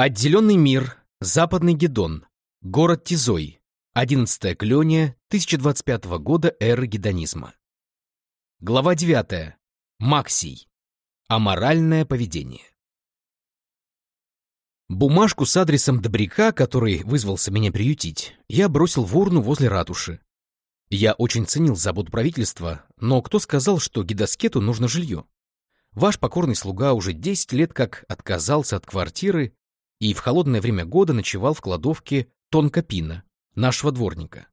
Отделенный мир, Западный Гедон, город Тизой, 11 клёния 1025 года эры гедонизма. Глава 9. Максий. Аморальное поведение. Бумажку с адресом Добряка, который вызвался меня приютить, я бросил в урну возле ратуши. Я очень ценил заботу правительства, но кто сказал, что гидоскету нужно жилье? Ваш покорный слуга уже 10 лет как отказался от квартиры и в холодное время года ночевал в кладовке Тонкопина, нашего дворника.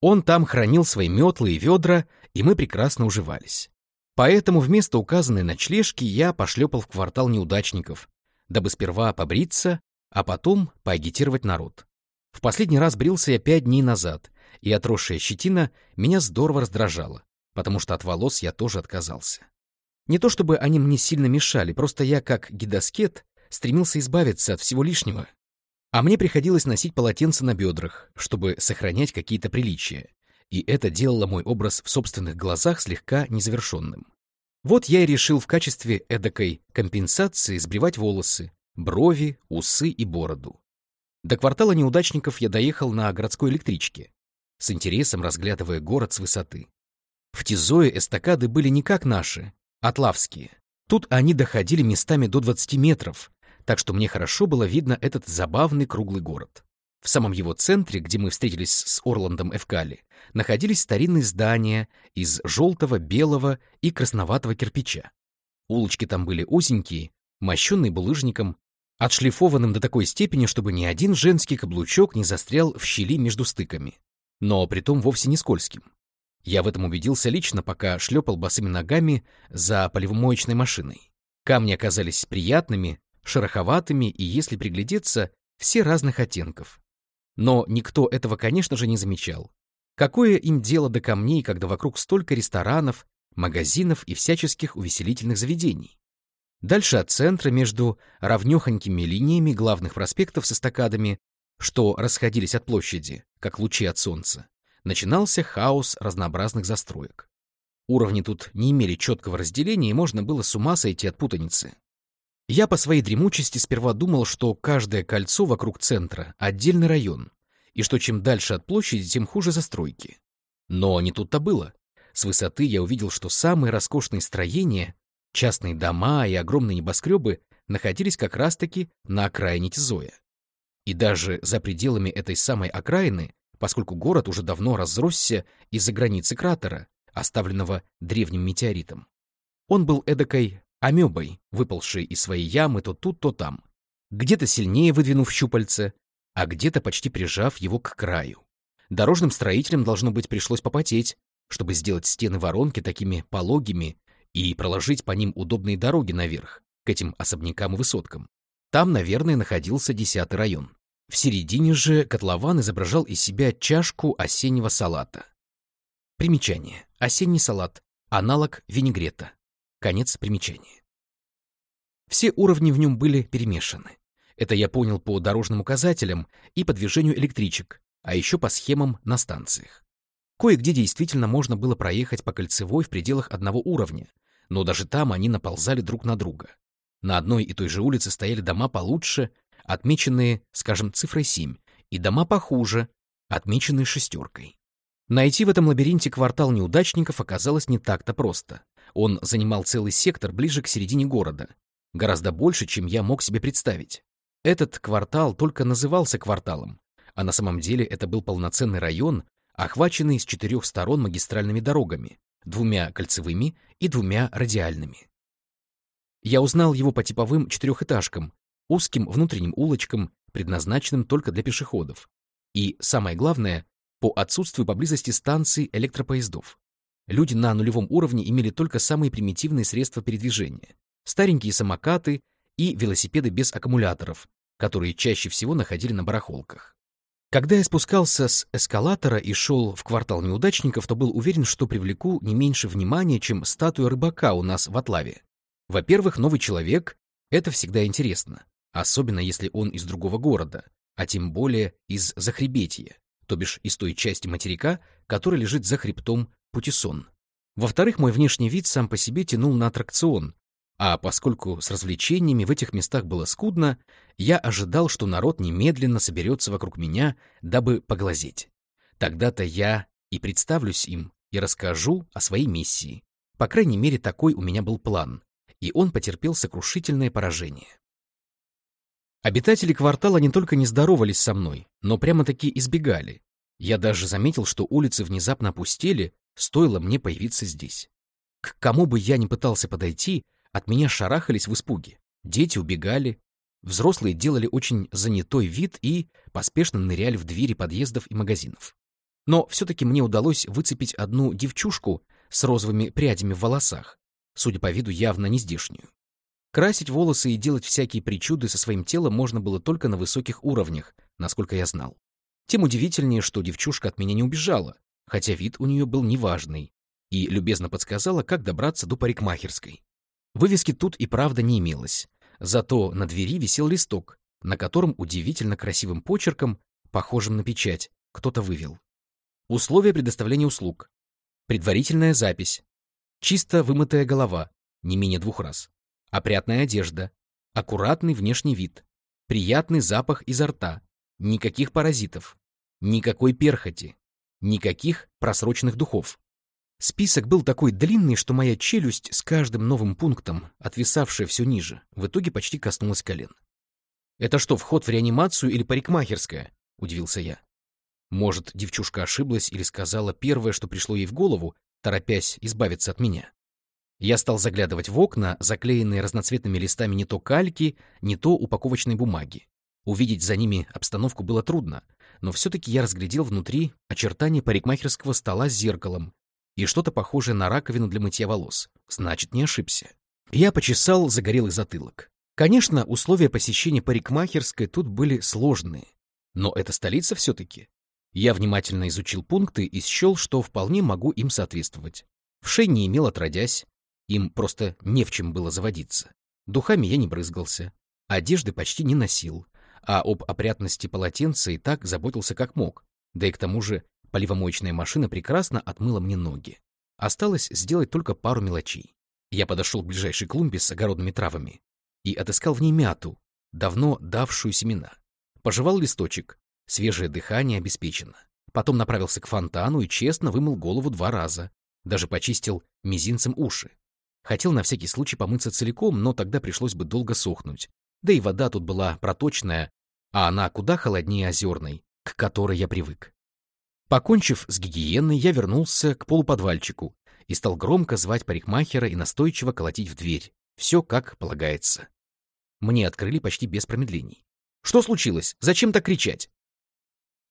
Он там хранил свои метлы и ведра, и мы прекрасно уживались. Поэтому вместо указанной ночлежки я пошлепал в квартал неудачников, дабы сперва побриться, а потом поагитировать народ. В последний раз брился я пять дней назад, и отросшая щетина меня здорово раздражала, потому что от волос я тоже отказался. Не то чтобы они мне сильно мешали, просто я, как гидоскет, стремился избавиться от всего лишнего. А мне приходилось носить полотенце на бедрах, чтобы сохранять какие-то приличия. И это делало мой образ в собственных глазах слегка незавершенным. Вот я и решил в качестве эдакой компенсации сбривать волосы, брови, усы и бороду. До квартала неудачников я доехал на городской электричке, с интересом разглядывая город с высоты. В Тизое эстакады были не как наши, атлавские. Тут они доходили местами до 20 метров, так что мне хорошо было видно этот забавный круглый город. В самом его центре, где мы встретились с Орландом Эвкали, находились старинные здания из желтого, белого и красноватого кирпича. Улочки там были узенькие, мощенные булыжником, отшлифованным до такой степени, чтобы ни один женский каблучок не застрял в щели между стыками, но притом вовсе не скользким. Я в этом убедился лично, пока шлепал босыми ногами за поливомоечной машиной. Камни оказались приятными, шероховатыми и, если приглядеться, все разных оттенков. Но никто этого, конечно же, не замечал. Какое им дело до камней, когда вокруг столько ресторанов, магазинов и всяческих увеселительных заведений? Дальше от центра, между равнёхонькими линиями главных проспектов с эстакадами, что расходились от площади, как лучи от солнца, начинался хаос разнообразных застроек. Уровни тут не имели четкого разделения, и можно было с ума сойти от путаницы. Я по своей дремучести сперва думал, что каждое кольцо вокруг центра — отдельный район, и что чем дальше от площади, тем хуже застройки. Но не тут-то было. С высоты я увидел, что самые роскошные строения, частные дома и огромные небоскребы находились как раз-таки на окраине Тизоя. И даже за пределами этой самой окраины, поскольку город уже давно разросся из-за границы кратера, оставленного древним метеоритом. Он был эдакой амебой, выползшей из своей ямы то тут, то там, где-то сильнее выдвинув щупальце, а где-то почти прижав его к краю. Дорожным строителям, должно быть, пришлось попотеть, чтобы сделать стены воронки такими пологими и проложить по ним удобные дороги наверх, к этим особнякам и высоткам. Там, наверное, находился десятый район. В середине же котлован изображал из себя чашку осеннего салата. Примечание. Осенний салат. Аналог винегрета. Конец примечания. Все уровни в нем были перемешаны. Это я понял по дорожным указателям и по движению электричек, а еще по схемам на станциях. Кое-где действительно можно было проехать по кольцевой в пределах одного уровня, но даже там они наползали друг на друга. На одной и той же улице стояли дома получше, отмеченные, скажем, цифрой 7, и дома похуже, отмеченные шестеркой. Найти в этом лабиринте квартал неудачников оказалось не так-то просто. Он занимал целый сектор ближе к середине города, гораздо больше, чем я мог себе представить. Этот квартал только назывался кварталом, а на самом деле это был полноценный район, охваченный с четырех сторон магистральными дорогами, двумя кольцевыми и двумя радиальными. Я узнал его по типовым четырехэтажкам, узким внутренним улочкам, предназначенным только для пешеходов. И, самое главное, по отсутствию поблизости станций электропоездов. Люди на нулевом уровне имели только самые примитивные средства передвижения. Старенькие самокаты и велосипеды без аккумуляторов, которые чаще всего находили на барахолках. Когда я спускался с эскалатора и шел в квартал неудачников, то был уверен, что привлеку не меньше внимания, чем статуя рыбака у нас в Атлаве. Во-первых, новый человек — это всегда интересно, особенно если он из другого города, а тем более из Захребетья, то бишь из той части материка, которая лежит за хребтом Путисон. Во-вторых, мой внешний вид сам по себе тянул на аттракцион, А поскольку с развлечениями в этих местах было скудно, я ожидал, что народ немедленно соберется вокруг меня, дабы поглазеть. Тогда-то я и представлюсь им, и расскажу о своей миссии. По крайней мере, такой у меня был план, и он потерпел сокрушительное поражение. Обитатели квартала не только не здоровались со мной, но прямо-таки избегали. Я даже заметил, что улицы внезапно опустели, стоило мне появиться здесь. К кому бы я ни пытался подойти, от меня шарахались в испуге. Дети убегали, взрослые делали очень занятой вид и поспешно ныряли в двери подъездов и магазинов. Но все-таки мне удалось выцепить одну девчушку с розовыми прядями в волосах, судя по виду явно не здешнюю. Красить волосы и делать всякие причуды со своим телом можно было только на высоких уровнях, насколько я знал. Тем удивительнее, что девчушка от меня не убежала, хотя вид у нее был неважный, и любезно подсказала, как добраться до парикмахерской. Вывески тут и правда не имелось, зато на двери висел листок, на котором удивительно красивым почерком, похожим на печать, кто-то вывел. Условия предоставления услуг. Предварительная запись. Чисто вымытая голова, не менее двух раз. Опрятная одежда. Аккуратный внешний вид. Приятный запах изо рта. Никаких паразитов. Никакой перхоти. Никаких просроченных духов. Список был такой длинный, что моя челюсть с каждым новым пунктом, отвисавшая все ниже, в итоге почти коснулась колен. «Это что, вход в реанимацию или парикмахерская?» — удивился я. Может, девчушка ошиблась или сказала первое, что пришло ей в голову, торопясь избавиться от меня. Я стал заглядывать в окна, заклеенные разноцветными листами не то кальки, не то упаковочной бумаги. Увидеть за ними обстановку было трудно, но все-таки я разглядел внутри очертания парикмахерского стола с зеркалом, и что-то похожее на раковину для мытья волос. Значит, не ошибся. Я почесал загорелый затылок. Конечно, условия посещения парикмахерской тут были сложные. Но это столица все-таки. Я внимательно изучил пункты и счел, что вполне могу им соответствовать. В шее не имел отродясь, им просто не в чем было заводиться. Духами я не брызгался, одежды почти не носил, а об опрятности полотенца и так заботился как мог. Да и к тому же Поливомоечная машина прекрасно отмыла мне ноги. Осталось сделать только пару мелочей. Я подошел к ближайшей клумбе с огородными травами и отыскал в ней мяту, давно давшую семена. Пожевал листочек, свежее дыхание обеспечено. Потом направился к фонтану и честно вымыл голову два раза, даже почистил мизинцем уши. Хотел на всякий случай помыться целиком, но тогда пришлось бы долго сохнуть. Да и вода тут была проточная, а она куда холоднее озерной, к которой я привык. Покончив с гигиеной, я вернулся к полуподвальчику и стал громко звать парикмахера и настойчиво колотить в дверь. Все как полагается. Мне открыли почти без промедлений. Что случилось? Зачем так кричать?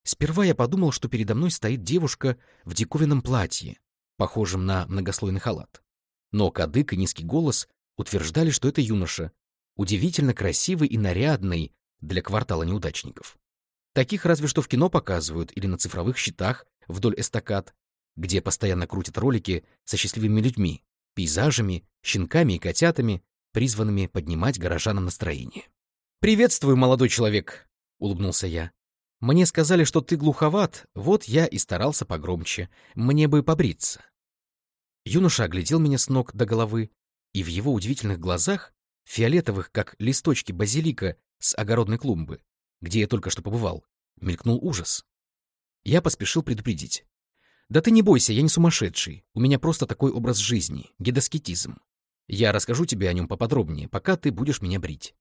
Сперва я подумал, что передо мной стоит девушка в диковинном платье, похожем на многослойный халат. Но кадык и низкий голос утверждали, что это юноша, удивительно красивый и нарядный для квартала неудачников. Таких разве что в кино показывают или на цифровых щитах вдоль эстакад, где постоянно крутят ролики со счастливыми людьми, пейзажами, щенками и котятами, призванными поднимать горожанам настроение. «Приветствую, молодой человек!» — улыбнулся я. «Мне сказали, что ты глуховат, вот я и старался погромче. Мне бы побриться». Юноша оглядел меня с ног до головы, и в его удивительных глазах, фиолетовых, как листочки базилика с огородной клумбы, где я только что побывал, мелькнул ужас. Я поспешил предупредить. «Да ты не бойся, я не сумасшедший. У меня просто такой образ жизни, гидоскетизм. Я расскажу тебе о нем поподробнее, пока ты будешь меня брить».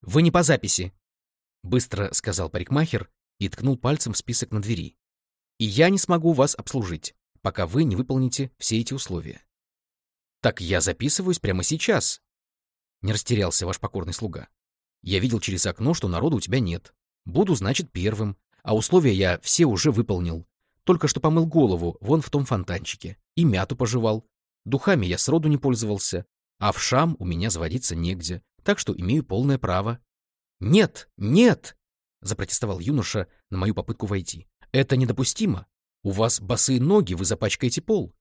«Вы не по записи», — быстро сказал парикмахер и ткнул пальцем в список на двери. «И я не смогу вас обслужить, пока вы не выполните все эти условия». «Так я записываюсь прямо сейчас», — не растерялся ваш покорный слуга. Я видел через окно, что народу у тебя нет. Буду, значит, первым. А условия я все уже выполнил. Только что помыл голову вон в том фонтанчике. И мяту пожевал. Духами я сроду не пользовался. А в шам у меня заводиться негде. Так что имею полное право. «Нет, нет!» — запротестовал юноша на мою попытку войти. «Это недопустимо. У вас босые ноги, вы запачкаете пол».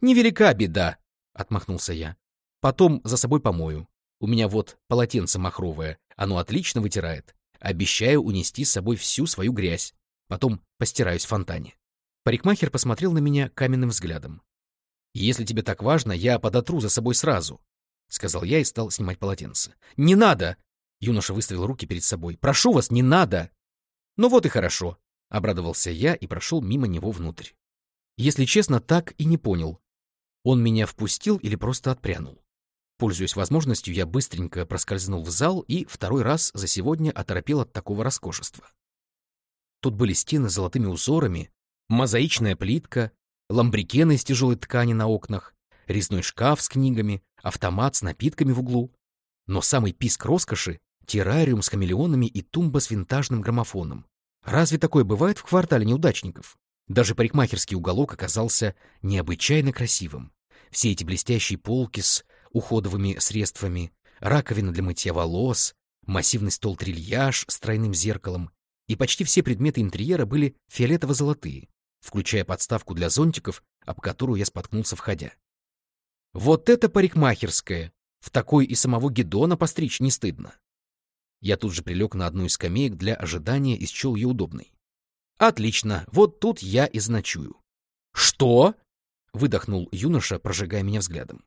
«Невелика беда!» — отмахнулся я. «Потом за собой помою. У меня вот полотенце махровое, оно отлично вытирает. Обещаю унести с собой всю свою грязь. Потом постираюсь в фонтане. Парикмахер посмотрел на меня каменным взглядом. «Если тебе так важно, я подотру за собой сразу», — сказал я и стал снимать полотенце. «Не надо!» Юноша выставил руки перед собой. «Прошу вас, не надо!» «Ну вот и хорошо», — обрадовался я и прошел мимо него внутрь. Если честно, так и не понял. Он меня впустил или просто отпрянул. Пользуясь возможностью, я быстренько проскользнул в зал и второй раз за сегодня оторопел от такого роскошества. Тут были стены с золотыми узорами, мозаичная плитка, ламбрикены из тяжелой ткани на окнах, резной шкаф с книгами, автомат с напитками в углу. Но самый писк роскоши — террариум с хамелеонами и тумба с винтажным граммофоном. Разве такое бывает в квартале неудачников? Даже парикмахерский уголок оказался необычайно красивым. Все эти блестящие полки с уходовыми средствами, раковина для мытья волос, массивный стол-трильяж с тройным зеркалом, и почти все предметы интерьера были фиолетово-золотые, включая подставку для зонтиков, об которую я споткнулся входя. Вот это парикмахерская! В такой и самого Гедона постричь не стыдно. Я тут же прилег на одну из скамеек для ожидания и счел ее удобной. Отлично, вот тут я и заночую. Что? Выдохнул юноша, прожигая меня взглядом.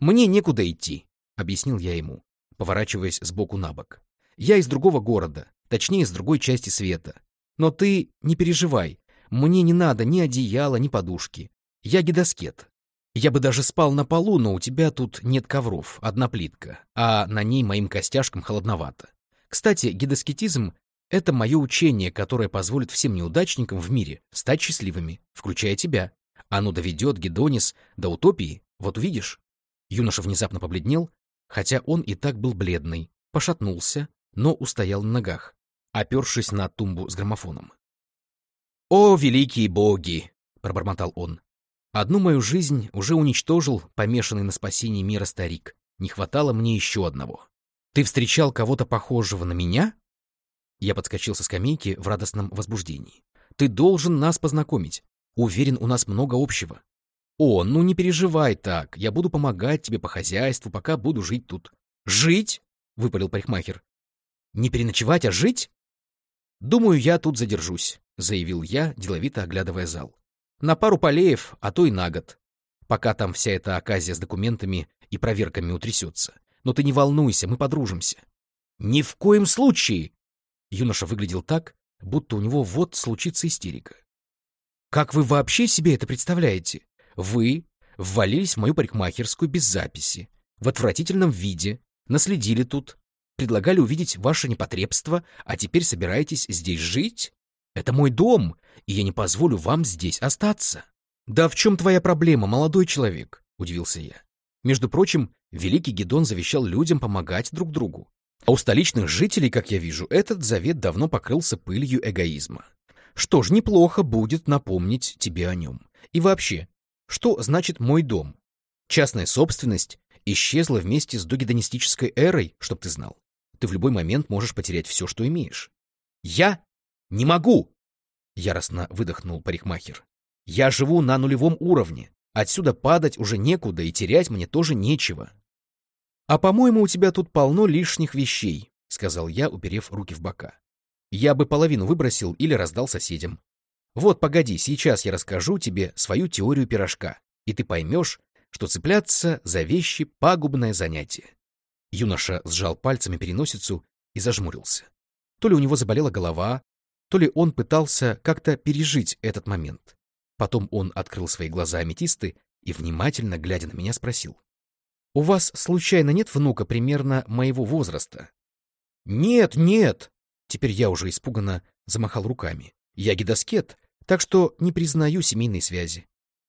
Мне некуда идти, объяснил я ему, поворачиваясь сбоку на бок. Я из другого города, точнее, из другой части света. Но ты не переживай, мне не надо ни одеяла, ни подушки. Я гидоскет. Я бы даже спал на полу, но у тебя тут нет ковров, одна плитка, а на ней моим костяшкам холодновато. Кстати, гидоскетизм — это мое учение, которое позволит всем неудачникам в мире стать счастливыми, включая тебя. Оно доведет Гедонис до утопии, вот увидишь. Юноша внезапно побледнел, хотя он и так был бледный, пошатнулся, но устоял на ногах, опершись на тумбу с граммофоном. «О, великие боги!» — пробормотал он. «Одну мою жизнь уже уничтожил помешанный на спасении мира старик. Не хватало мне еще одного. Ты встречал кого-то похожего на меня?» Я подскочил со скамейки в радостном возбуждении. «Ты должен нас познакомить. Уверен, у нас много общего. О, ну не переживай так. Я буду помогать тебе по хозяйству, пока буду жить тут». «Жить?» — выпалил парикмахер. «Не переночевать, а жить?» «Думаю, я тут задержусь», — заявил я, деловито оглядывая зал. «На пару полеев, а то и на год, пока там вся эта оказия с документами и проверками утрясется. Но ты не волнуйся, мы подружимся». «Ни в коем случае!» Юноша выглядел так, будто у него вот случится истерика. «Как вы вообще себе это представляете? Вы ввалились в мою парикмахерскую без записи, в отвратительном виде, наследили тут, предлагали увидеть ваше непотребство, а теперь собираетесь здесь жить? Это мой дом, и я не позволю вам здесь остаться. Да в чем твоя проблема, молодой человек? Удивился я. Между прочим, великий Гедон завещал людям помогать друг другу. А у столичных жителей, как я вижу, этот завет давно покрылся пылью эгоизма. Что ж, неплохо будет напомнить тебе о нем. И вообще, что значит «мой дом»? Частная собственность исчезла вместе с догедонистической эрой, чтоб ты знал ты в любой момент можешь потерять все, что имеешь. Я не могу! Яростно выдохнул парикмахер. Я живу на нулевом уровне. Отсюда падать уже некуда и терять мне тоже нечего. А по-моему, у тебя тут полно лишних вещей, сказал я, уперев руки в бока. Я бы половину выбросил или раздал соседям. Вот, погоди, сейчас я расскажу тебе свою теорию пирожка, и ты поймешь, что цепляться за вещи — пагубное занятие. Юноша сжал пальцами переносицу и зажмурился. То ли у него заболела голова, то ли он пытался как-то пережить этот момент. Потом он открыл свои глаза аметисты и, внимательно глядя на меня, спросил. — У вас, случайно, нет внука примерно моего возраста? — Нет, нет! Теперь я уже испуганно замахал руками. Я гидоскет, так что не признаю семейной связи.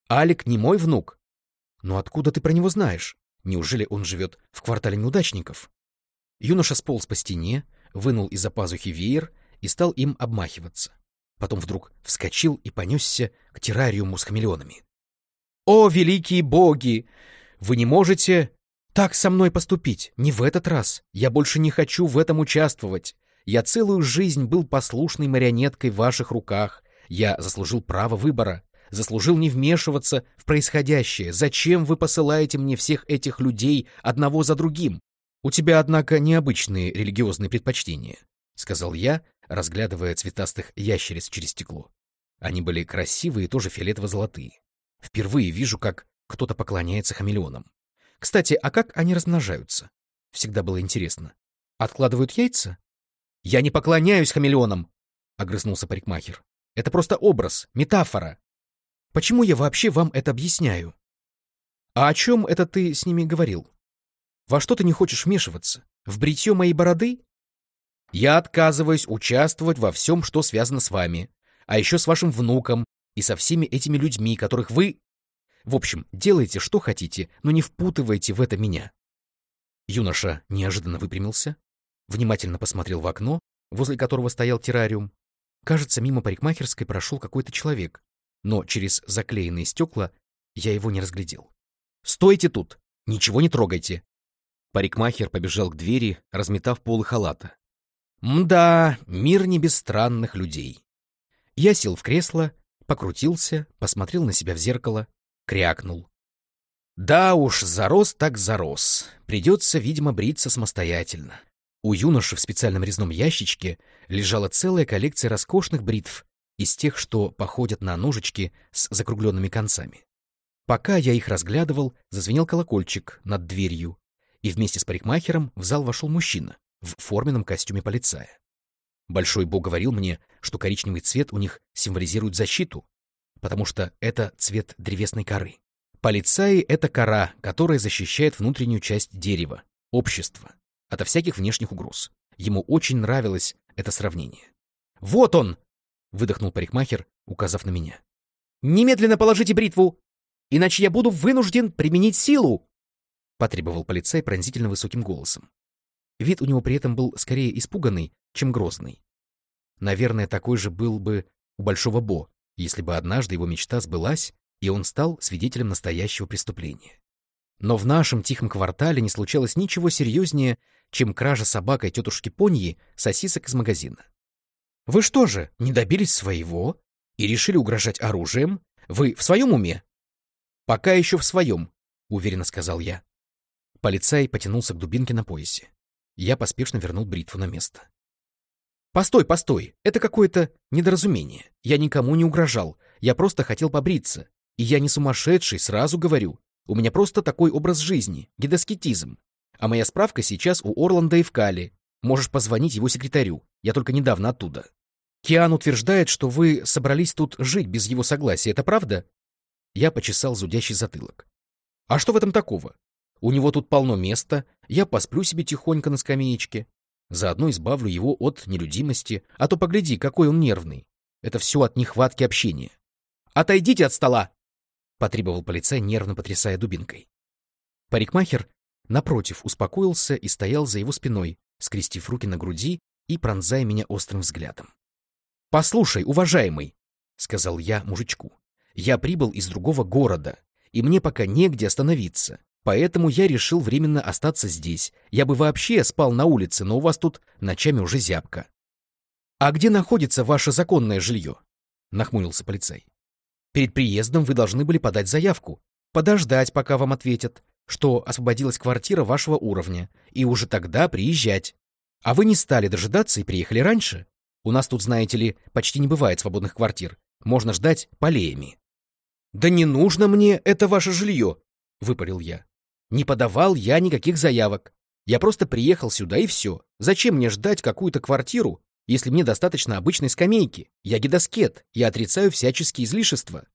Алик не мой внук. — Но откуда ты про него знаешь? Неужели он живет в квартале неудачников? Юноша сполз по стене, вынул из-за пазухи веер и стал им обмахиваться. Потом вдруг вскочил и понесся к террариуму с хамелеонами. «О, великие боги! Вы не можете так со мной поступить! Не в этот раз! Я больше не хочу в этом участвовать! Я целую жизнь был послушной марионеткой в ваших руках! Я заслужил право выбора! заслужил не вмешиваться в происходящее. Зачем вы посылаете мне всех этих людей одного за другим? У тебя, однако, необычные религиозные предпочтения, — сказал я, разглядывая цветастых ящериц через стекло. Они были красивые и тоже фиолетово-золотые. Впервые вижу, как кто-то поклоняется хамелеонам. Кстати, а как они размножаются? Всегда было интересно. Откладывают яйца? Я не поклоняюсь хамелеонам, огрызнулся парикмахер. Это просто образ, метафора. Почему я вообще вам это объясняю? А о чем это ты с ними говорил? Во что ты не хочешь вмешиваться? В бритье моей бороды? Я отказываюсь участвовать во всем, что связано с вами, а еще с вашим внуком и со всеми этими людьми, которых вы... В общем, делайте, что хотите, но не впутывайте в это меня. Юноша неожиданно выпрямился, внимательно посмотрел в окно, возле которого стоял террариум. Кажется, мимо парикмахерской прошел какой-то человек, но через заклеенные стекла я его не разглядел. «Стойте тут! Ничего не трогайте!» Парикмахер побежал к двери, разметав полы халата. «Мда, мир не без странных людей». Я сел в кресло, покрутился, посмотрел на себя в зеркало, крякнул. Да уж, зарос так зарос. Придется, видимо, бриться самостоятельно. У юноши в специальном резном ящичке лежала целая коллекция роскошных бритв из тех, что походят на ножички с закругленными концами. Пока я их разглядывал, зазвенел колокольчик над дверью, и вместе с парикмахером в зал вошел мужчина в форменном костюме полицая. Большой бог говорил мне, что коричневый цвет у них символизирует защиту, потому что это цвет древесной коры. Полицаи — это кора, которая защищает внутреннюю часть дерева, общества, ото всяких внешних угроз. Ему очень нравилось это сравнение. «Вот он!» — выдохнул парикмахер, указав на меня. «Немедленно положите бритву, иначе я буду вынужден применить силу!» — потребовал полицай пронзительно высоким голосом. Вид у него при этом был скорее испуганный, чем грозный. Наверное, такой же был бы у Большого Бо, если бы однажды его мечта сбылась, и он стал свидетелем настоящего преступления. Но в нашем тихом квартале не случалось ничего серьезнее, чем кража собакой тетушки Поньи сосисок из магазина. Вы что же, не добились своего и решили угрожать оружием? Вы в своем уме? Пока еще в своем, уверенно сказал я. Полицай потянулся к дубинке на поясе. Я поспешно вернул бритву на место. «Постой, постой! Это какое-то недоразумение. Я никому не угрожал. Я просто хотел побриться. И я не сумасшедший, сразу говорю. У меня просто такой образ жизни, гидоскетизм. А моя справка сейчас у Орланда и в Кале. Можешь позвонить его секретарю. Я только недавно оттуда. Киан утверждает, что вы собрались тут жить без его согласия. Это правда? Я почесал зудящий затылок. А что в этом такого? У него тут полно места, я посплю себе тихонько на скамеечке. Заодно избавлю его от нелюдимости, а то погляди, какой он нервный. Это все от нехватки общения. «Отойдите от стола!» потребовал полицай, нервно потрясая дубинкой. Парикмахер, напротив, успокоился и стоял за его спиной, скрестив руки на груди и пронзая меня острым взглядом. «Послушай, уважаемый», — сказал я мужичку, — «я прибыл из другого города, и мне пока негде остановиться, поэтому я решил временно остаться здесь. Я бы вообще спал на улице, но у вас тут ночами уже зябко». «А где находится ваше законное жилье?» — нахмурился полицай. Перед приездом вы должны были подать заявку, подождать, пока вам ответят, что освободилась квартира вашего уровня, и уже тогда приезжать. А вы не стали дожидаться и приехали раньше. У нас тут, знаете ли, почти не бывает свободных квартир. Можно ждать полеями. «Да не нужно мне это ваше жилье!» — выпалил я. «Не подавал я никаких заявок. Я просто приехал сюда и все. Зачем мне ждать какую-то квартиру, если мне достаточно обычной скамейки. Я гидоскет, я отрицаю всяческие излишества.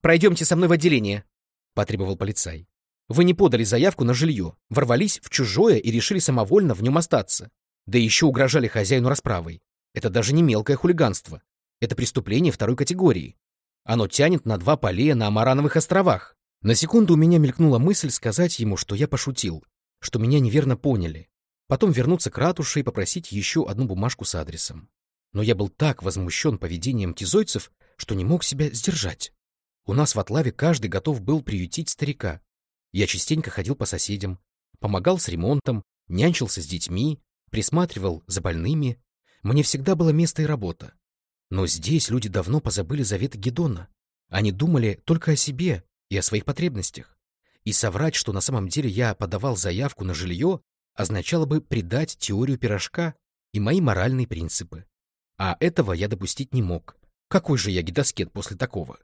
«Пройдемте со мной в отделение», — потребовал полицай. «Вы не подали заявку на жилье, ворвались в чужое и решили самовольно в нем остаться. Да еще угрожали хозяину расправой. Это даже не мелкое хулиганство. Это преступление второй категории. Оно тянет на два полея на Амарановых островах. На секунду у меня мелькнула мысль сказать ему, что я пошутил, что меня неверно поняли, потом вернуться к ратуше и попросить еще одну бумажку с адресом. Но я был так возмущен поведением тизойцев, что не мог себя сдержать. У нас в Атлаве каждый готов был приютить старика. Я частенько ходил по соседям, помогал с ремонтом, нянчился с детьми, присматривал за больными. Мне всегда было место и работа. Но здесь люди давно позабыли заветы Гедона. Они думали только о себе и о своих потребностях. И соврать, что на самом деле я подавал заявку на жилье, означало бы предать теорию пирожка и мои моральные принципы. А этого я допустить не мог. Какой же я гидоскет после такого?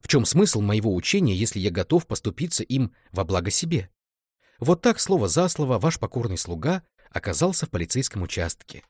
В чем смысл моего учения, если я готов поступиться им во благо себе? Вот так, слово за слово, ваш покорный слуга оказался в полицейском участке.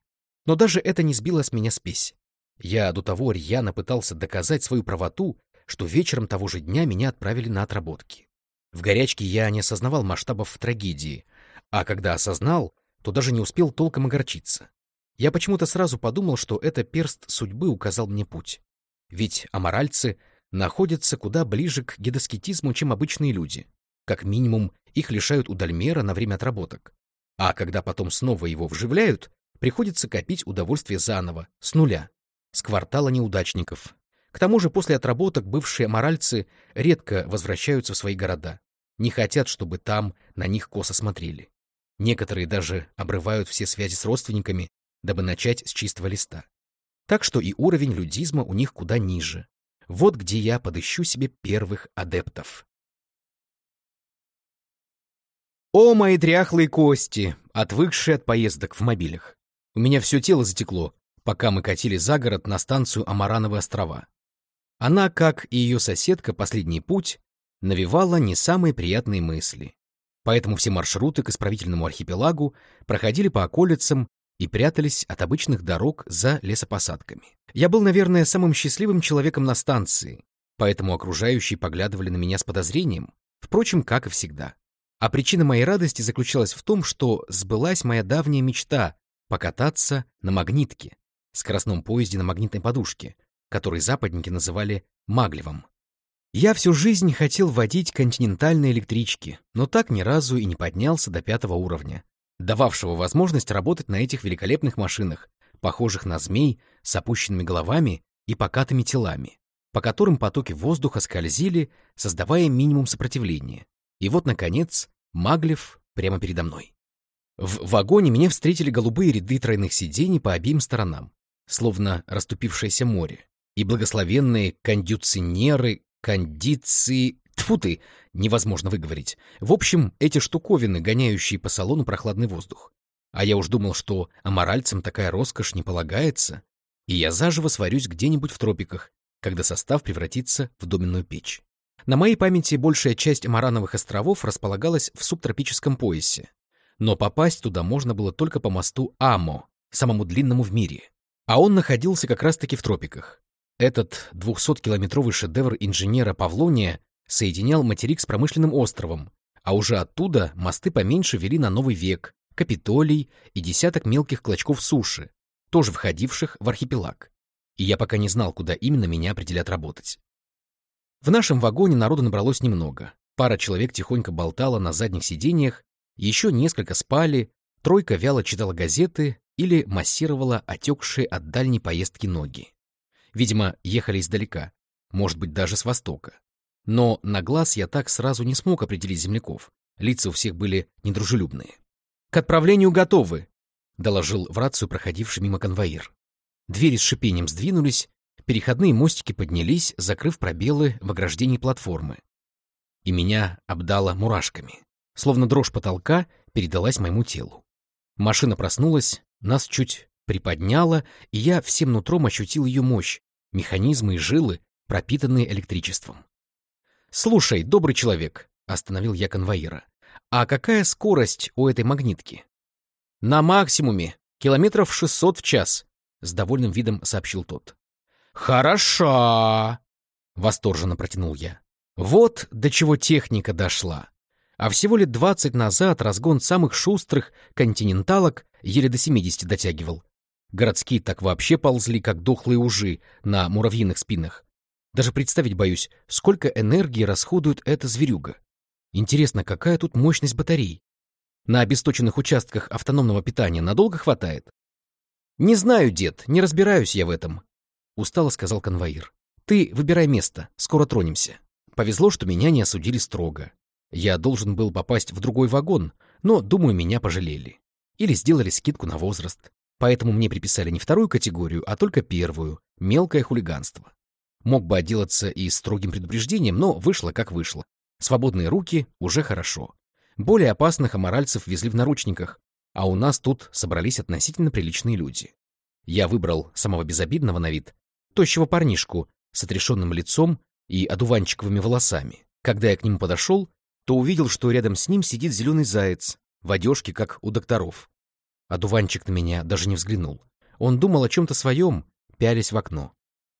Но даже это не сбило с меня спесь. Я до того рьяно пытался доказать свою правоту, что вечером того же дня меня отправили на отработки. В горячке я не осознавал масштабов трагедии, а когда осознал, то даже не успел толком огорчиться. Я почему-то сразу подумал, что это перст судьбы указал мне путь. Ведь аморальцы находятся куда ближе к гедоскетизму, чем обычные люди. Как минимум, их лишают удальмера на время отработок. А когда потом снова его вживляют, приходится копить удовольствие заново, с нуля, с квартала неудачников. К тому же после отработок бывшие моральцы редко возвращаются в свои города. Не хотят, чтобы там на них косо смотрели. Некоторые даже обрывают все связи с родственниками, дабы начать с чистого листа. Так что и уровень людизма у них куда ниже. Вот где я подыщу себе первых адептов. О, мои дряхлые кости, отвыкшие от поездок в мобилях. У меня все тело затекло, пока мы катили за город на станцию Амарановы острова. Она, как и ее соседка «Последний путь», навевала не самые приятные мысли. Поэтому все маршруты к исправительному архипелагу проходили по околицам и прятались от обычных дорог за лесопосадками. Я был, наверное, самым счастливым человеком на станции, поэтому окружающие поглядывали на меня с подозрением, впрочем, как и всегда. А причина моей радости заключалась в том, что сбылась моя давняя мечта покататься на магнитке, скоростном поезде на магнитной подушке, который западники называли маглевом. Я всю жизнь хотел водить континентальные электрички, но так ни разу и не поднялся до пятого уровня, дававшего возможность работать на этих великолепных машинах, похожих на змей с опущенными головами и покатыми телами, по которым потоки воздуха скользили, создавая минимум сопротивления. И вот, наконец, Маглев прямо передо мной. В вагоне меня встретили голубые ряды тройных сидений по обеим сторонам, словно расступившееся море, и благословенные кондиционеры, кондиции... Тьфу ты, невозможно выговорить. В общем, эти штуковины, гоняющие по салону прохладный воздух. А я уж думал, что аморальцам такая роскошь не полагается, и я заживо сварюсь где-нибудь в тропиках, когда состав превратится в доменную печь. На моей памяти большая часть Амарановых островов располагалась в субтропическом поясе, но попасть туда можно было только по мосту Амо, самому длинному в мире. А он находился как раз-таки в тропиках. Этот 200-километровый шедевр инженера Павлония соединял материк с промышленным островом, а уже оттуда мосты поменьше вели на Новый век, Капитолий и десяток мелких клочков суши, тоже входивших в архипелаг. И я пока не знал, куда именно меня определят работать. В нашем вагоне народу набралось немного. Пара человек тихонько болтала на задних сиденьях, еще несколько спали, тройка вяло читала газеты или массировала отекшие от дальней поездки ноги. Видимо, ехали издалека, может быть, даже с востока. Но на глаз я так сразу не смог определить земляков. Лица у всех были недружелюбные. — К отправлению готовы! — доложил в рацию проходивший мимо конвоир. Двери с шипением сдвинулись, переходные мостики поднялись, закрыв пробелы в ограждении платформы. И меня обдало мурашками. Словно дрожь потолка передалась моему телу. Машина проснулась, нас чуть приподняла, и я всем нутром ощутил ее мощь, механизмы и жилы, пропитанные электричеством. «Слушай, добрый человек», — остановил я конвоира, «а какая скорость у этой магнитки?» «На максимуме, километров шестьсот в час», — с довольным видом сообщил тот. «Хорошо!» — восторженно протянул я. «Вот до чего техника дошла. А всего лет двадцать назад разгон самых шустрых континенталок еле до семидесяти дотягивал. Городские так вообще ползли, как дохлые ужи на муравьиных спинах. Даже представить боюсь, сколько энергии расходует эта зверюга. Интересно, какая тут мощность батарей? На обесточенных участках автономного питания надолго хватает? Не знаю, дед, не разбираюсь я в этом, устало сказал конвоир. Ты выбирай место, скоро тронемся. Повезло, что меня не осудили строго. Я должен был попасть в другой вагон, но, думаю, меня пожалели. Или сделали скидку на возраст. Поэтому мне приписали не вторую категорию, а только первую — мелкое хулиганство. Мог бы отделаться и строгим предупреждением, но вышло как вышло. Свободные руки — уже хорошо. Более опасных аморальцев везли в наручниках, а у нас тут собрались относительно приличные люди. Я выбрал самого безобидного на вид, тощего парнишку с отрешенным лицом и одуванчиковыми волосами. Когда я к нему подошел, то увидел, что рядом с ним сидит зеленый заяц, в одежке, как у докторов. Одуванчик на меня даже не взглянул. Он думал о чем-то своем, пялись в окно.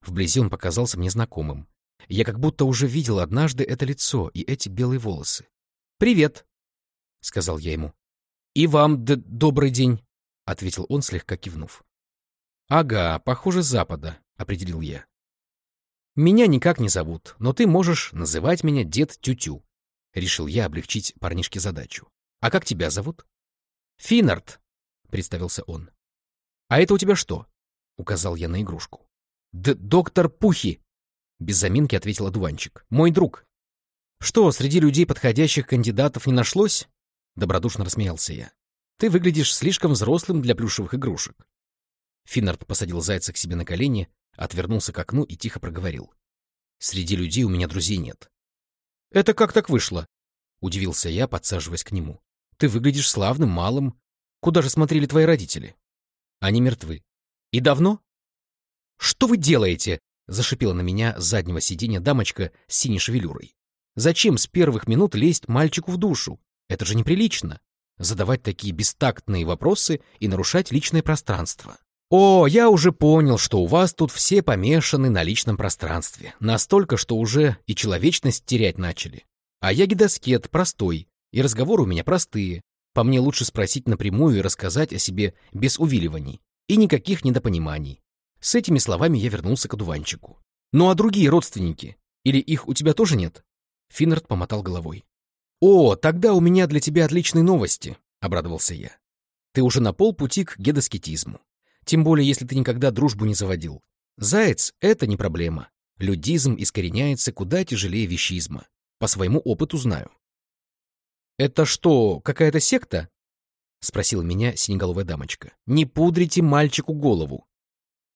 Вблизи он показался мне знакомым. Я как будто уже видел однажды это лицо и эти белые волосы. «Привет!» — сказал я ему. «И вам добрый день!» — ответил он, слегка кивнув. «Ага, похоже, с запада», — определил я. «Меня никак не зовут, но ты можешь называть меня дед Тютю», — решил я облегчить парнишке задачу. «А как тебя зовут?» «Финард», — представился он. «А это у тебя что?» — указал я на игрушку. «Д «Доктор Пухи», — без заминки ответил одуванчик. «Мой друг». «Что, среди людей подходящих кандидатов не нашлось?» — добродушно рассмеялся я. «Ты выглядишь слишком взрослым для плюшевых игрушек». Финнард посадил зайца к себе на колени, отвернулся к окну и тихо проговорил. «Среди людей у меня друзей нет». «Это как так вышло?» — удивился я, подсаживаясь к нему. «Ты выглядишь славным, малым. Куда же смотрели твои родители?» «Они мертвы». «И давно?» «Что вы делаете?» — зашипела на меня с заднего сиденья дамочка с синей шевелюрой. Зачем с первых минут лезть мальчику в душу? Это же неприлично. Задавать такие бестактные вопросы и нарушать личное пространство. О, я уже понял, что у вас тут все помешаны на личном пространстве. Настолько, что уже и человечность терять начали. А я гидоскет простой, и разговоры у меня простые. По мне лучше спросить напрямую и рассказать о себе без увиливаний. И никаких недопониманий. С этими словами я вернулся к одуванчику. Ну а другие родственники? Или их у тебя тоже нет? Финнард помотал головой. «О, тогда у меня для тебя отличные новости», — обрадовался я. «Ты уже на полпути к гедоскетизму. Тем более, если ты никогда дружбу не заводил. Заяц — это не проблема. Людизм искореняется куда тяжелее вещизма. По своему опыту знаю». «Это что, какая-то секта?» — спросила меня синеголовая дамочка. «Не пудрите мальчику голову».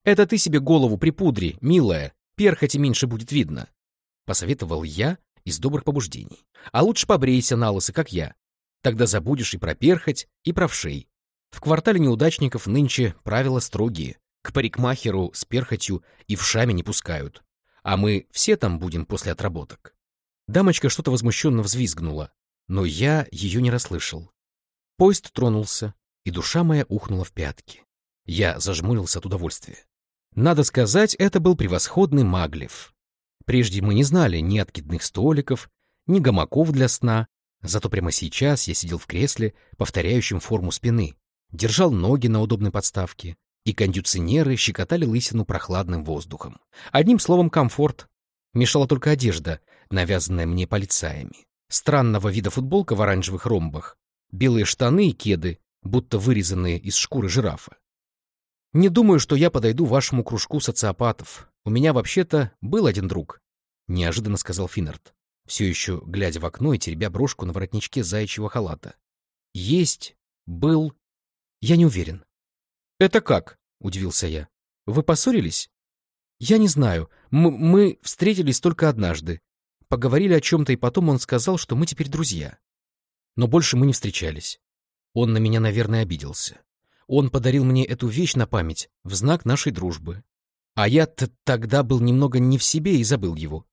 «Это ты себе голову припудри, милая, перхоти меньше будет видно», — посоветовал я, из добрых побуждений. А лучше побрейся на лысо, как я. Тогда забудешь и про перхоть, и про вшей. В квартале неудачников нынче правила строгие. К парикмахеру с перхотью и вшами не пускают. А мы все там будем после отработок. Дамочка что-то возмущенно взвизгнула, но я ее не расслышал. Поезд тронулся, и душа моя ухнула в пятки. Я зажмурился от удовольствия. Надо сказать, это был превосходный Маглев. Прежде мы не знали ни откидных столиков, ни гамаков для сна, зато прямо сейчас я сидел в кресле, повторяющем форму спины, держал ноги на удобной подставке, и кондиционеры щекотали лысину прохладным воздухом. Одним словом, комфорт. Мешала только одежда, навязанная мне полицаями. Странного вида футболка в оранжевых ромбах, белые штаны и кеды, будто вырезанные из шкуры жирафа. Не думаю, что я подойду вашему кружку социопатов. У меня вообще-то был один друг, — неожиданно сказал Финнард, все еще глядя в окно и теребя брошку на воротничке заячьего халата. Есть, был, я не уверен. Это как? — удивился я. Вы поссорились? Я не знаю. Мы, мы встретились только однажды. Поговорили о чем-то, и потом он сказал, что мы теперь друзья. Но больше мы не встречались. Он на меня, наверное, обиделся. Он подарил мне эту вещь на память, в знак нашей дружбы. А я -то тогда был немного не в себе и забыл его.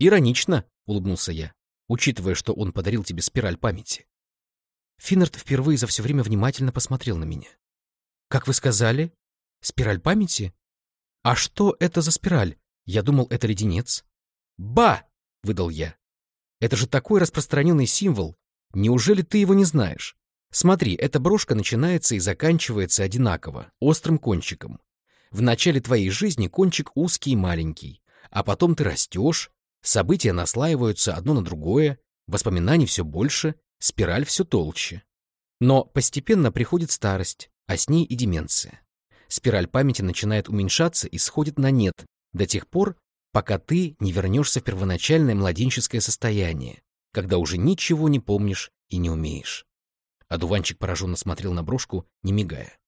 Иронично, улыбнулся я, учитывая, что он подарил тебе спираль памяти. Финнард впервые за все время внимательно посмотрел на меня. Как вы сказали? Спираль памяти? А что это за спираль? Я думал, это леденец. Ба! Выдал я. Это же такой распространенный символ. Неужели ты его не знаешь? Смотри, эта брошка начинается и заканчивается одинаково, острым кончиком. В начале твоей жизни кончик узкий и маленький, а потом ты растешь, события наслаиваются одно на другое, воспоминаний все больше, спираль все толще. Но постепенно приходит старость, а с ней и деменция. Спираль памяти начинает уменьшаться и сходит на нет до тех пор, пока ты не вернешься в первоначальное младенческое состояние, когда уже ничего не помнишь и не умеешь. Одуванчик пораженно смотрел на брошку, не мигая.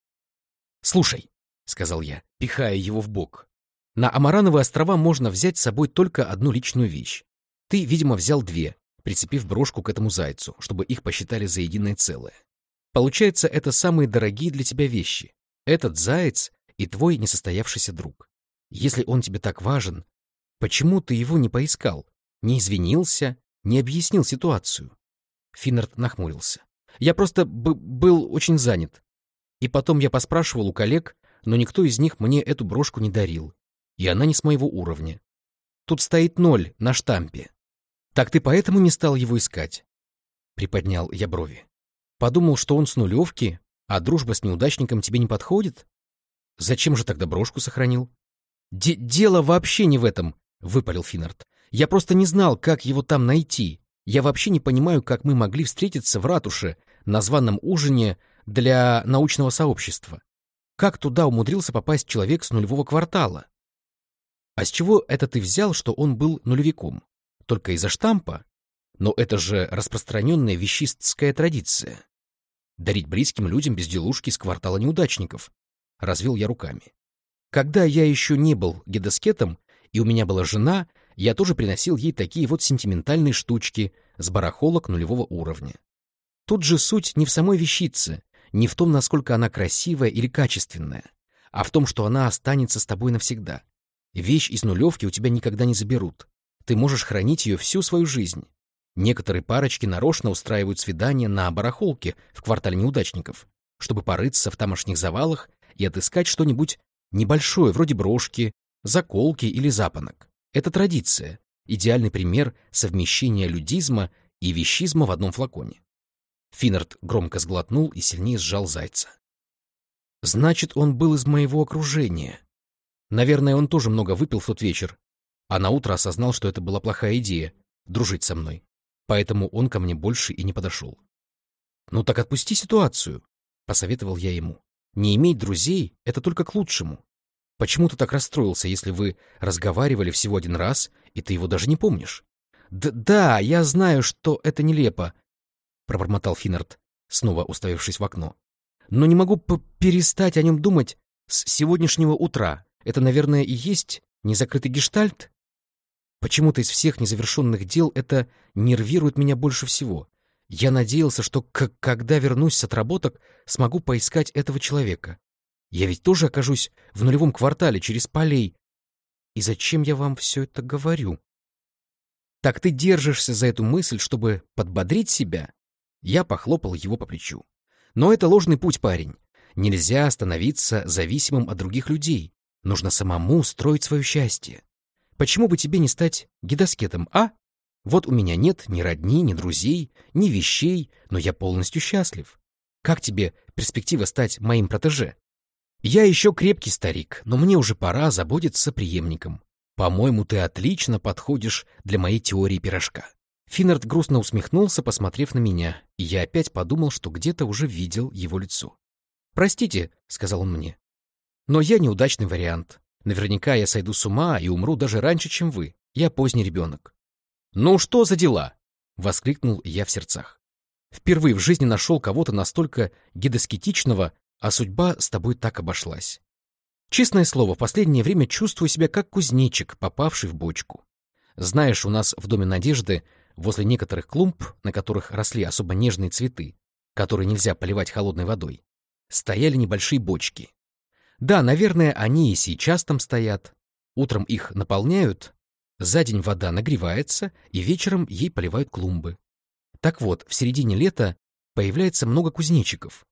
«Слушай», — сказал я, пихая его в бок, — «на Амарановые острова можно взять с собой только одну личную вещь. Ты, видимо, взял две, прицепив брошку к этому зайцу, чтобы их посчитали за единое целое. Получается, это самые дорогие для тебя вещи. Этот заяц и твой несостоявшийся друг. Если он тебе так важен, почему ты его не поискал, не извинился, не объяснил ситуацию. Финнард нахмурился. Я просто был очень занят. И потом я поспрашивал у коллег, но никто из них мне эту брошку не дарил. И она не с моего уровня. Тут стоит ноль на штампе. Так ты поэтому не стал его искать? Приподнял я брови. Подумал, что он с нулевки, а дружба с неудачником тебе не подходит? Зачем же тогда брошку сохранил? Д дело вообще не в этом, выпалил Финнард. Я просто не знал, как его там найти. Я вообще не понимаю, как мы могли встретиться в ратуше на званом ужине для научного сообщества. Как туда умудрился попасть человек с нулевого квартала? А с чего это ты взял, что он был нулевиком? Только из-за штампа? Но это же распространенная вещистская традиция. Дарить близким людям безделушки из квартала неудачников. Развел я руками. Когда я еще не был гидоскетом, и у меня была жена, я тоже приносил ей такие вот сентиментальные штучки с барахолок нулевого уровня. Тут же суть не в самой вещице, не в том, насколько она красивая или качественная, а в том, что она останется с тобой навсегда. Вещь из нулевки у тебя никогда не заберут. Ты можешь хранить ее всю свою жизнь. Некоторые парочки нарочно устраивают свидания на барахолке в квартале неудачников, чтобы порыться в тамошних завалах и отыскать что-нибудь небольшое, вроде брошки, заколки или запонок. Это традиция, идеальный пример совмещения людизма и вещизма в одном флаконе. Финнард громко сглотнул и сильнее сжал зайца. Значит, он был из моего окружения. Наверное, он тоже много выпил в тот вечер, а на утро осознал, что это была плохая идея — дружить со мной. Поэтому он ко мне больше и не подошел. «Ну так отпусти ситуацию», — посоветовал я ему. «Не иметь друзей — это только к лучшему. Почему ты так расстроился, если вы разговаривали всего один раз, и ты его даже не помнишь?» Д «Да, я знаю, что это нелепо», — пробормотал Финнард, снова уставившись в окно. «Но не могу перестать о нем думать с сегодняшнего утра. Это, наверное, и есть незакрытый гештальт? Почему-то из всех незавершенных дел это нервирует меня больше всего. Я надеялся, что когда вернусь с отработок, смогу поискать этого человека. Я ведь тоже окажусь в нулевом квартале через полей. И зачем я вам все это говорю? Так ты держишься за эту мысль, чтобы подбодрить себя? Я похлопал его по плечу. Но это ложный путь, парень. Нельзя становиться зависимым от других людей. Нужно самому строить свое счастье. Почему бы тебе не стать гидоскетом, а? Вот у меня нет ни родни, ни друзей, ни вещей, но я полностью счастлив. Как тебе перспектива стать моим протеже? Я еще крепкий старик, но мне уже пора заботиться преемником. По-моему, ты отлично подходишь для моей теории пирожка. Финнард грустно усмехнулся, посмотрев на меня, и я опять подумал, что где-то уже видел его лицо. «Простите», — сказал он мне, но я неудачный вариант. Наверняка я сойду с ума и умру даже раньше, чем вы. Я поздний ребенок. «Ну что за дела?» — воскликнул я в сердцах. «Впервые в жизни нашел кого-то настолько гидоскетичного, а судьба с тобой так обошлась. Честное слово, в последнее время чувствую себя как кузнечик, попавший в бочку. Знаешь, у нас в Доме Надежды возле некоторых клумб, на которых росли особо нежные цветы, которые нельзя поливать холодной водой, стояли небольшие бочки. Да, наверное, они и сейчас там стоят. Утром их наполняют, за день вода нагревается, и вечером ей поливают клумбы. Так вот, в середине лета появляется много кузнечиков.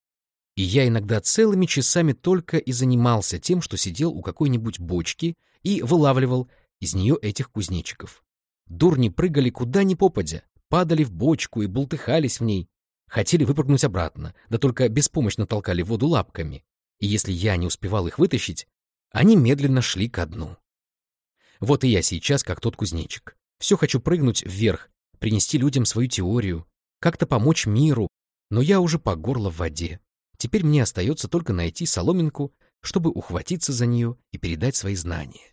И я иногда целыми часами только и занимался тем, что сидел у какой-нибудь бочки и вылавливал из нее этих кузнечиков. Дурни прыгали куда ни попадя, падали в бочку и бултыхались в ней. Хотели выпрыгнуть обратно, да только беспомощно толкали воду лапками и если я не успевал их вытащить, они медленно шли ко дну. Вот и я сейчас как тот кузнечик. Все хочу прыгнуть вверх, принести людям свою теорию, как-то помочь миру, но я уже по горло в воде. Теперь мне остается только найти соломинку, чтобы ухватиться за нее и передать свои знания.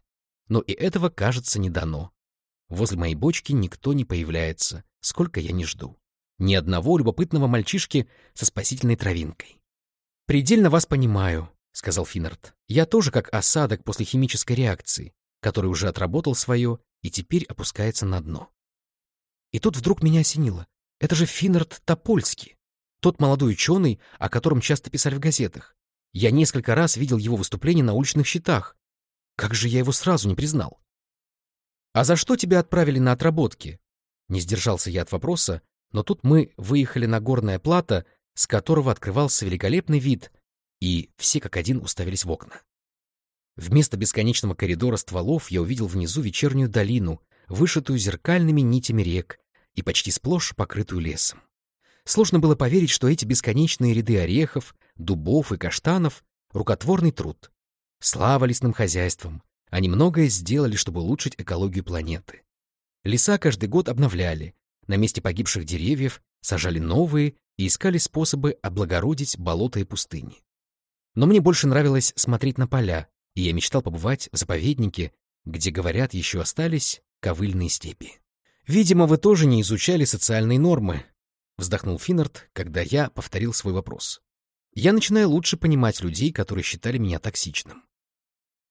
Но и этого, кажется, не дано. Возле моей бочки никто не появляется, сколько я не жду. Ни одного любопытного мальчишки со спасительной травинкой. «Предельно вас понимаю», — сказал Финнард. «Я тоже как осадок после химической реакции, который уже отработал свое и теперь опускается на дно». И тут вдруг меня осенило. Это же Финнард Топольский, тот молодой ученый, о котором часто писали в газетах. Я несколько раз видел его выступления на уличных счетах. Как же я его сразу не признал? «А за что тебя отправили на отработки?» Не сдержался я от вопроса, но тут мы выехали на горное плато, с которого открывался великолепный вид, и все как один уставились в окна. Вместо бесконечного коридора стволов я увидел внизу вечернюю долину, вышитую зеркальными нитями рек и почти сплошь покрытую лесом. Сложно было поверить, что эти бесконечные ряды орехов, дубов и каштанов — рукотворный труд. Слава лесным хозяйствам! Они многое сделали, чтобы улучшить экологию планеты. Леса каждый год обновляли, на месте погибших деревьев сажали новые и искали способы облагородить болота и пустыни. Но мне больше нравилось смотреть на поля, и я мечтал побывать в заповеднике, где, говорят, еще остались ковыльные степи. «Видимо, вы тоже не изучали социальные нормы», — вздохнул Финнард, когда я повторил свой вопрос. «Я начинаю лучше понимать людей, которые считали меня токсичным».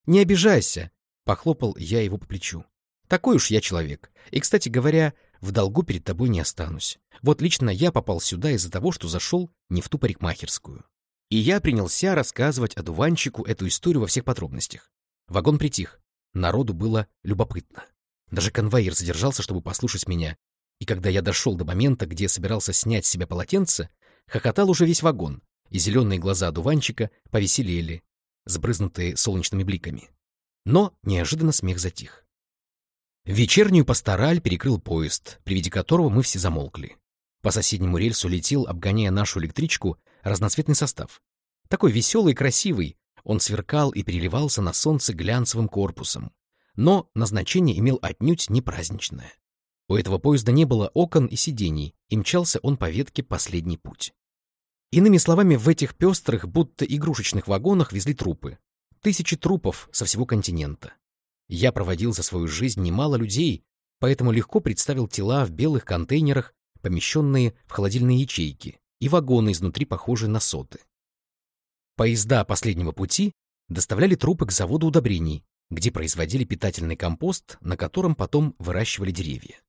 «Не обижайся», — похлопал я его по плечу. «Такой уж я человек. И, кстати говоря, в долгу перед тобой не останусь. Вот лично я попал сюда из-за того, что зашел не в ту парикмахерскую. И я принялся рассказывать одуванчику эту историю во всех подробностях. Вагон притих. Народу было любопытно. Даже конвоир задержался, чтобы послушать меня. И когда я дошел до момента, где собирался снять с себя полотенце, хохотал уже весь вагон, и зеленые глаза одуванчика повеселели, сбрызнутые солнечными бликами. Но неожиданно смех затих. Вечернюю пастораль перекрыл поезд, при виде которого мы все замолкли. По соседнему рельсу летел, обгоняя нашу электричку, разноцветный состав. Такой веселый и красивый, он сверкал и переливался на солнце глянцевым корпусом. Но назначение имел отнюдь не праздничное. У этого поезда не было окон и сидений, и мчался он по ветке последний путь. Иными словами, в этих пестрых, будто игрушечных вагонах везли трупы. Тысячи трупов со всего континента. Я проводил за свою жизнь немало людей, поэтому легко представил тела в белых контейнерах, помещенные в холодильные ячейки, и вагоны изнутри похожие на соты. Поезда последнего пути доставляли трупы к заводу удобрений, где производили питательный компост, на котором потом выращивали деревья.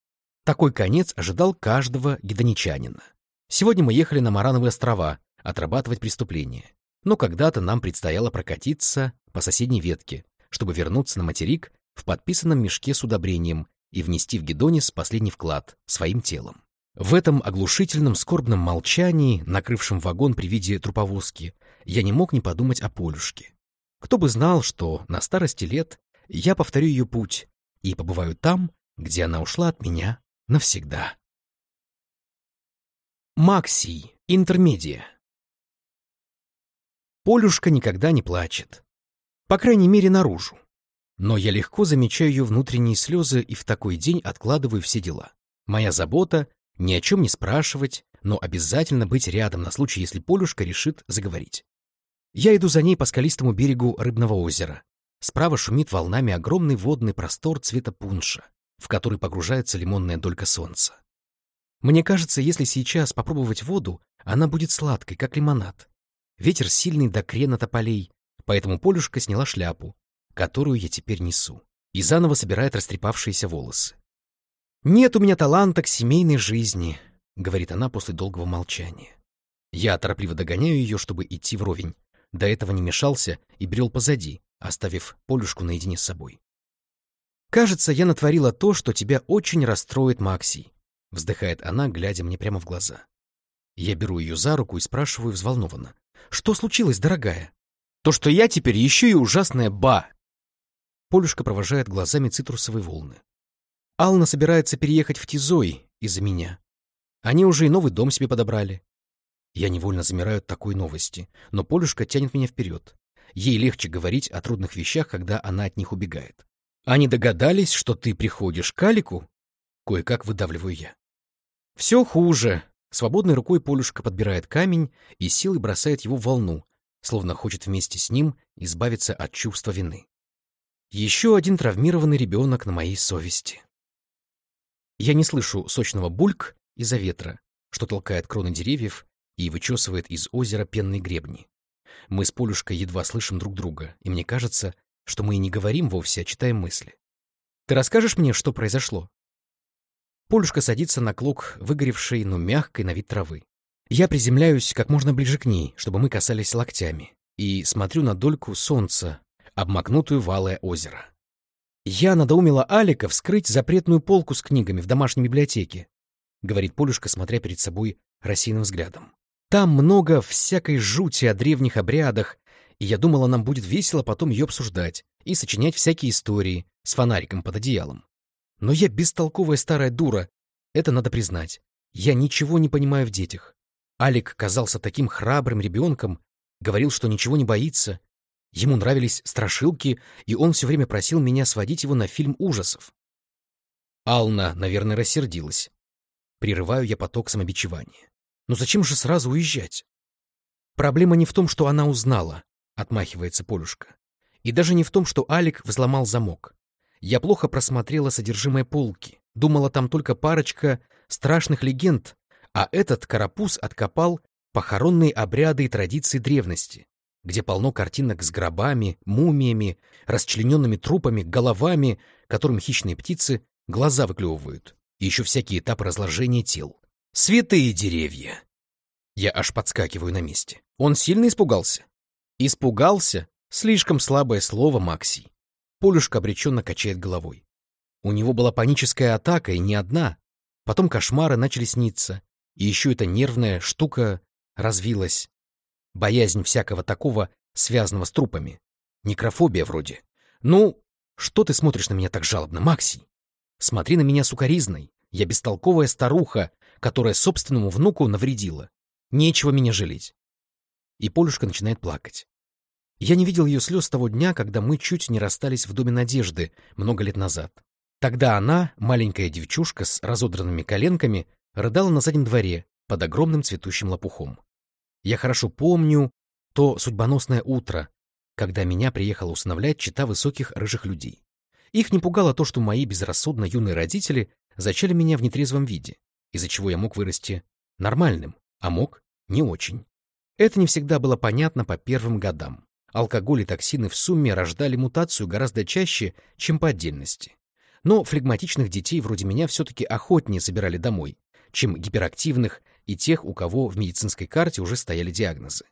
Такой конец ожидал каждого гедоничанина. Сегодня мы ехали на Марановые острова отрабатывать преступления, но когда-то нам предстояло прокатиться по соседней ветке, чтобы вернуться на материк в подписанном мешке с удобрением и внести в Гедонис последний вклад своим телом. В этом оглушительном скорбном молчании, накрывшем вагон при виде труповозки, я не мог не подумать о Полюшке. Кто бы знал, что на старости лет я повторю ее путь и побываю там, где она ушла от меня навсегда. Максий, интермедия. Полюшка никогда не плачет. По крайней мере, наружу. Но я легко замечаю ее внутренние слезы и в такой день откладываю все дела. Моя забота ни о чем не спрашивать, но обязательно быть рядом на случай, если Полюшка решит заговорить. Я иду за ней по скалистому берегу рыбного озера. Справа шумит волнами огромный водный простор цвета пунша, в который погружается лимонная долька солнца. Мне кажется, если сейчас попробовать воду, она будет сладкой, как лимонад. Ветер сильный до крена тополей, поэтому Полюшка сняла шляпу, которую я теперь несу, и заново собирает растрепавшиеся волосы. «Нет у меня таланта к семейной жизни», — говорит она после долгого молчания. Я торопливо догоняю ее, чтобы идти вровень. До этого не мешался и брел позади, оставив Полюшку наедине с собой. «Кажется, я натворила то, что тебя очень расстроит Максий», — вздыхает она, глядя мне прямо в глаза. Я беру ее за руку и спрашиваю взволнованно. «Что случилось, дорогая?» «То, что я теперь еще и ужасная ба!» Полюшка провожает глазами цитрусовые волны. Ална собирается переехать в Тизой из-за меня. Они уже и новый дом себе подобрали. Я невольно замираю от такой новости, но Полюшка тянет меня вперед. Ей легче говорить о трудных вещах, когда она от них убегает. Они догадались, что ты приходишь к Алику? Кое-как выдавливаю я. Все хуже. Свободной рукой Полюшка подбирает камень и силой бросает его в волну, словно хочет вместе с ним избавиться от чувства вины. Еще один травмированный ребенок на моей совести. Я не слышу сочного бульк из-за ветра, что толкает кроны деревьев и вычесывает из озера пенные гребни. Мы с Полюшкой едва слышим друг друга, и мне кажется, что мы и не говорим вовсе, а читаем мысли. Ты расскажешь мне, что произошло? Полюшка садится на клок выгоревшей, но мягкой на вид травы. Я приземляюсь как можно ближе к ней, чтобы мы касались локтями, и смотрю на дольку солнца, обмакнутую в алое озеро. Я надоумила Алика вскрыть запретную полку с книгами в домашней библиотеке, говорит Полюшка, смотря перед собой рассеянным взглядом. Там много всякой жути о древних обрядах, я думала, нам будет весело потом ее обсуждать и сочинять всякие истории с фонариком под одеялом. Но я бестолковая старая дура, это надо признать. Я ничего не понимаю в детях. Алик казался таким храбрым ребенком, говорил, что ничего не боится. Ему нравились страшилки, и он все время просил меня сводить его на фильм ужасов. Ална, наверное, рассердилась. Прерываю я поток самобичевания. Но зачем же сразу уезжать? Проблема не в том, что она узнала, отмахивается Полюшка. И даже не в том, что Алик взломал замок. Я плохо просмотрела содержимое полки. Думала, там только парочка страшных легенд, а этот карапуз откопал похоронные обряды и традиции древности, где полно картинок с гробами, мумиями, расчлененными трупами, головами, которым хищные птицы глаза выклевывают, и еще всякие этапы разложения тел. Святые деревья! Я аж подскакиваю на месте. Он сильно испугался? Испугался? Слишком слабое слово, Максий. Полюшка обреченно качает головой. У него была паническая атака, и не одна. Потом кошмары начали сниться. И еще эта нервная штука развилась. Боязнь всякого такого, связанного с трупами. Некрофобия вроде. Ну, что ты смотришь на меня так жалобно, Макси? Смотри на меня сукоризной. Я бестолковая старуха, которая собственному внуку навредила. Нечего меня жалеть. И Полюшка начинает плакать. Я не видел ее слез того дня, когда мы чуть не расстались в Доме Надежды много лет назад. Тогда она, маленькая девчушка с разодранными коленками, рыдала на заднем дворе под огромным цветущим лопухом. Я хорошо помню то судьбоносное утро, когда меня приехала усыновлять чита высоких рыжих людей. Их не пугало то, что мои безрассудно юные родители зачали меня в нетрезвом виде, из-за чего я мог вырасти нормальным, а мог не очень. Это не всегда было понятно по первым годам. Алкоголь и токсины в сумме рождали мутацию гораздо чаще, чем по отдельности. Но флегматичных детей вроде меня все-таки охотнее забирали домой, чем гиперактивных и тех, у кого в медицинской карте уже стояли диагнозы.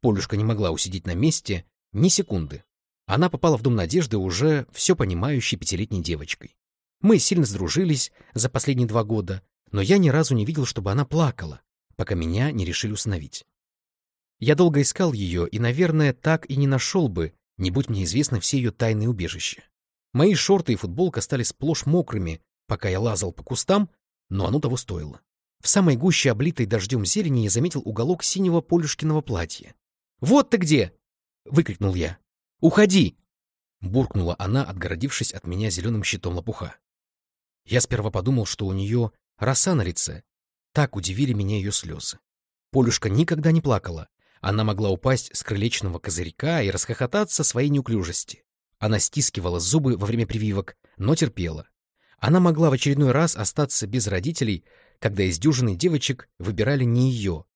Полюшка не могла усидеть на месте ни секунды. Она попала в Дом Надежды уже все понимающей пятилетней девочкой. Мы сильно сдружились за последние два года, но я ни разу не видел, чтобы она плакала, пока меня не решили усыновить. Я долго искал ее и, наверное, так и не нашел бы, не будь мне известны все ее тайные убежища. Мои шорты и футболка стали сплошь мокрыми, пока я лазал по кустам, но оно того стоило. В самой гуще облитой дождем зелени я заметил уголок синего полюшкиного платья. «Вот ты где!» — выкрикнул я. «Уходи!» — буркнула она, отгородившись от меня зеленым щитом лопуха. Я сперва подумал, что у нее роса на лице. Так удивили меня ее слезы. Полюшка никогда не плакала, она могла упасть с крылечного козырька и расхохотаться своей неуклюжести. Она стискивала зубы во время прививок, но терпела. Она могла в очередной раз остаться без родителей, когда из дюжины девочек выбирали не ее,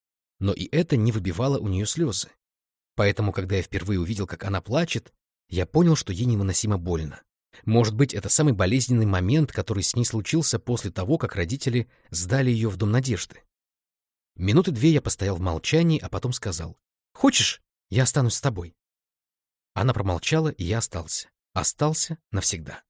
но и это не выбивало у нее слезы. Поэтому, когда я впервые увидел, как она плачет, я понял, что ей невыносимо больно. Может быть, это самый болезненный момент, который с ней случился после того, как родители сдали ее в Дом Надежды. Минуты две я постоял в молчании, а потом сказал. «Хочешь, я останусь с тобой?» Она промолчала, и я остался. Остался навсегда.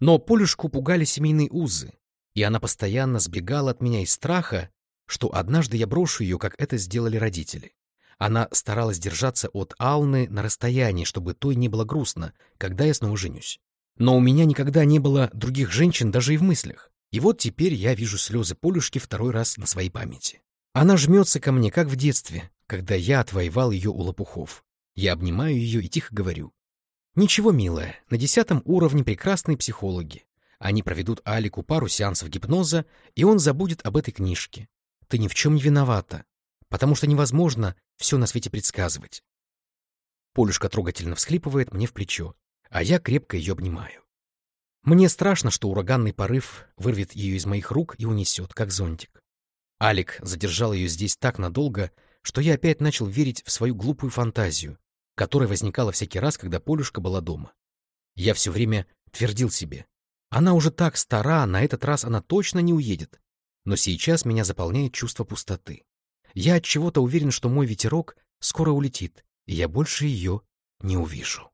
Но Полюшку пугали семейные узы, и она постоянно сбегала от меня из страха, что однажды я брошу ее, как это сделали родители. Она старалась держаться от Алны на расстоянии, чтобы той не было грустно, когда я снова женюсь. Но у меня никогда не было других женщин даже и в мыслях. И вот теперь я вижу слезы Полюшки второй раз на своей памяти. Она жмется ко мне, как в детстве, когда я отвоевал ее у лопухов. Я обнимаю ее и тихо говорю. «Ничего, милая, на десятом уровне прекрасные психологи. Они проведут Алику пару сеансов гипноза, и он забудет об этой книжке. Ты ни в чем не виновата, потому что невозможно все на свете предсказывать». Полюшка трогательно всхлипывает мне в плечо, а я крепко ее обнимаю. Мне страшно, что ураганный порыв вырвет ее из моих рук и унесет, как зонтик. Алик задержал ее здесь так надолго, что я опять начал верить в свою глупую фантазию, которая возникала всякий раз, когда Полюшка была дома. Я все время твердил себе, она уже так стара, на этот раз она точно не уедет. Но сейчас меня заполняет чувство пустоты. Я от чего-то уверен, что мой ветерок скоро улетит, и я больше ее не увижу.